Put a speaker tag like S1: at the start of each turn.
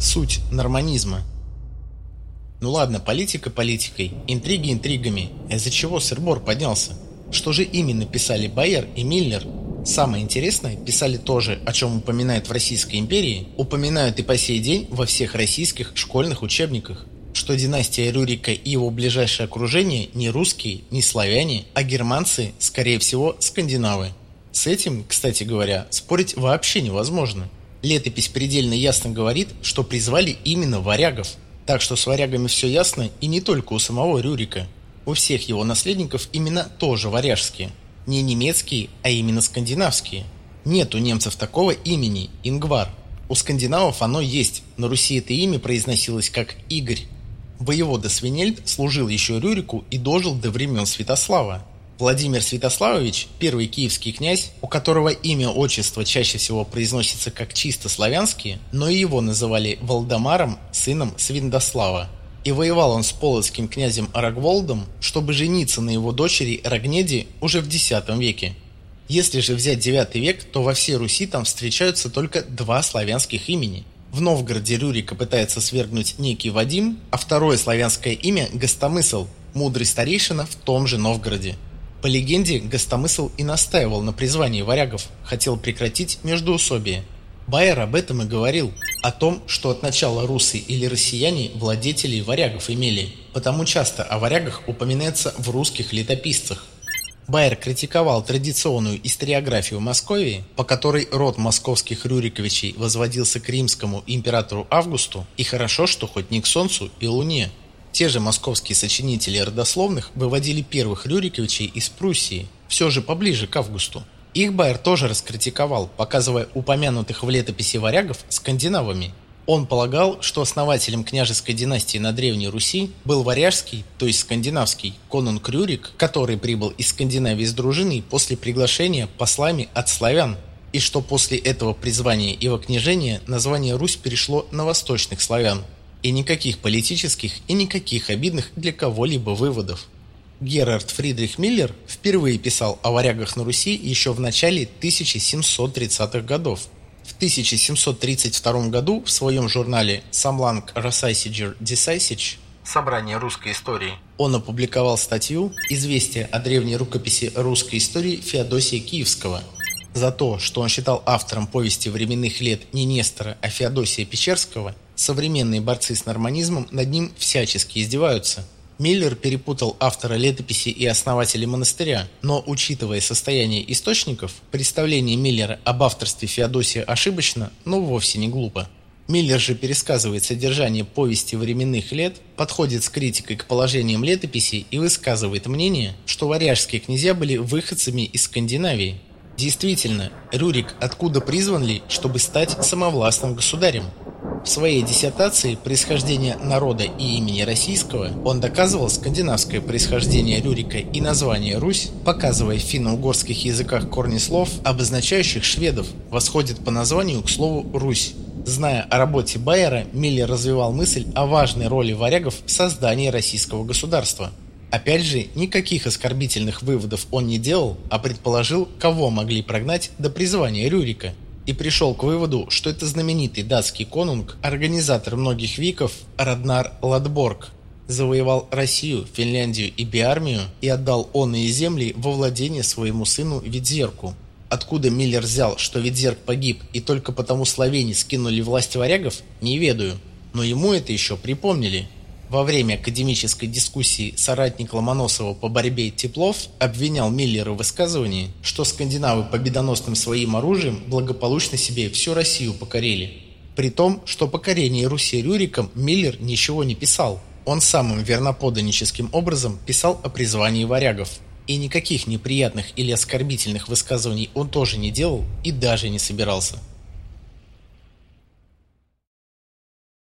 S1: Суть норманизма. Ну ладно, политика политикой, интриги интригами. Из-за чего сырбор поднялся? Что же именно писали Байер и Миллер? Самое интересное, писали тоже, о чем упоминают в Российской империи, упоминают и по сей день во всех российских школьных учебниках что династия Рюрика и его ближайшее окружение не русские, не славяне, а германцы, скорее всего, скандинавы. С этим, кстати говоря, спорить вообще невозможно. Летопись предельно ясно говорит, что призвали именно варягов. Так что с варягами все ясно и не только у самого Рюрика. У всех его наследников именно тоже варяжские. Не немецкие, а именно скандинавские. Нет у немцев такого имени – Ингвар. У скандинавов оно есть, на Руси это имя произносилось как Игорь. Воевода Свинельд служил еще Рюрику и дожил до времен Святослава. Владимир Святославович, первый киевский князь, у которого имя отчество чаще всего произносится как чисто славянские, но и его называли Валдамаром, сыном Свиндослава. И воевал он с полоцким князем Арагволдом, чтобы жениться на его дочери Рагнеди уже в X веке. Если же взять IX век, то во всей Руси там встречаются только два славянских имени – в Новгороде Рюрика пытается свергнуть некий Вадим, а второе славянское имя – Гостомысл, мудрый старейшина в том же Новгороде. По легенде, Гостомысл и настаивал на призвании варягов, хотел прекратить междоусобие. Байер об этом и говорил, о том, что от начала русы или россияне владетелей варягов имели, потому часто о варягах упоминается в русских летописцах. Байер критиковал традиционную историографию Московии, по которой род московских Рюриковичей возводился к римскому императору Августу, и хорошо, что хоть не к Солнцу и Луне. Те же московские сочинители родословных выводили первых Рюриковичей из Пруссии, все же поближе к Августу. Их Байер тоже раскритиковал, показывая упомянутых в летописи варягов скандинавами, он полагал, что основателем княжеской династии на Древней Руси был варяжский, то есть скандинавский, конунг Рюрик, который прибыл из Скандинавии с дружиной после приглашения послами от славян, и что после этого призвания и вокнижения название Русь перешло на восточных славян. И никаких политических и никаких обидных для кого-либо выводов. Герард Фридрих Миллер впервые писал о варягах на Руси еще в начале 1730-х годов. В 1732 году в своем журнале «Самланг Рассайсиджер Десайсич» Собрание русской истории. Он опубликовал статью «Известие о древней рукописи русской истории Феодосия Киевского». За то, что он считал автором повести временных лет не Нестора, а Феодосия Печерского, современные борцы с норманизмом над ним всячески издеваются – Миллер перепутал автора летописи и основателя монастыря, но, учитывая состояние источников, представление Миллера об авторстве Феодосия ошибочно, но вовсе не глупо. Миллер же пересказывает содержание повести временных лет, подходит с критикой к положениям летописи и высказывает мнение, что варяжские князья были выходцами из Скандинавии. Действительно, Рюрик откуда призван ли, чтобы стать самовластным государем? В своей диссертации «Происхождение народа и имени российского» он доказывал скандинавское происхождение Рюрика и название Русь, показывая в финно-угорских языках корни слов, обозначающих шведов, восходит по названию к слову «Русь». Зная о работе Байера, Миллер развивал мысль о важной роли варягов в создании российского государства. Опять же, никаких оскорбительных выводов он не делал, а предположил, кого могли прогнать до призвания Рюрика – и пришел к выводу, что это знаменитый датский конунг, организатор многих виков Раднар Ладборг, завоевал Россию, Финляндию и Биармию и отдал онные земли во владение своему сыну Видзерку. Откуда Миллер взял, что Видзерк погиб и только потому словени скинули власть варягов, не ведаю, но ему это еще припомнили. Во время академической дискуссии соратник Ломоносова по борьбе Теплов обвинял Миллера в высказывании, что скандинавы победоносным своим оружием благополучно себе всю Россию покорили. При том, что покорение Руси Рюриком Миллер ничего не писал. Он самым верноподаническим образом писал о призвании варягов. И никаких неприятных или оскорбительных высказываний он тоже не делал и даже не собирался.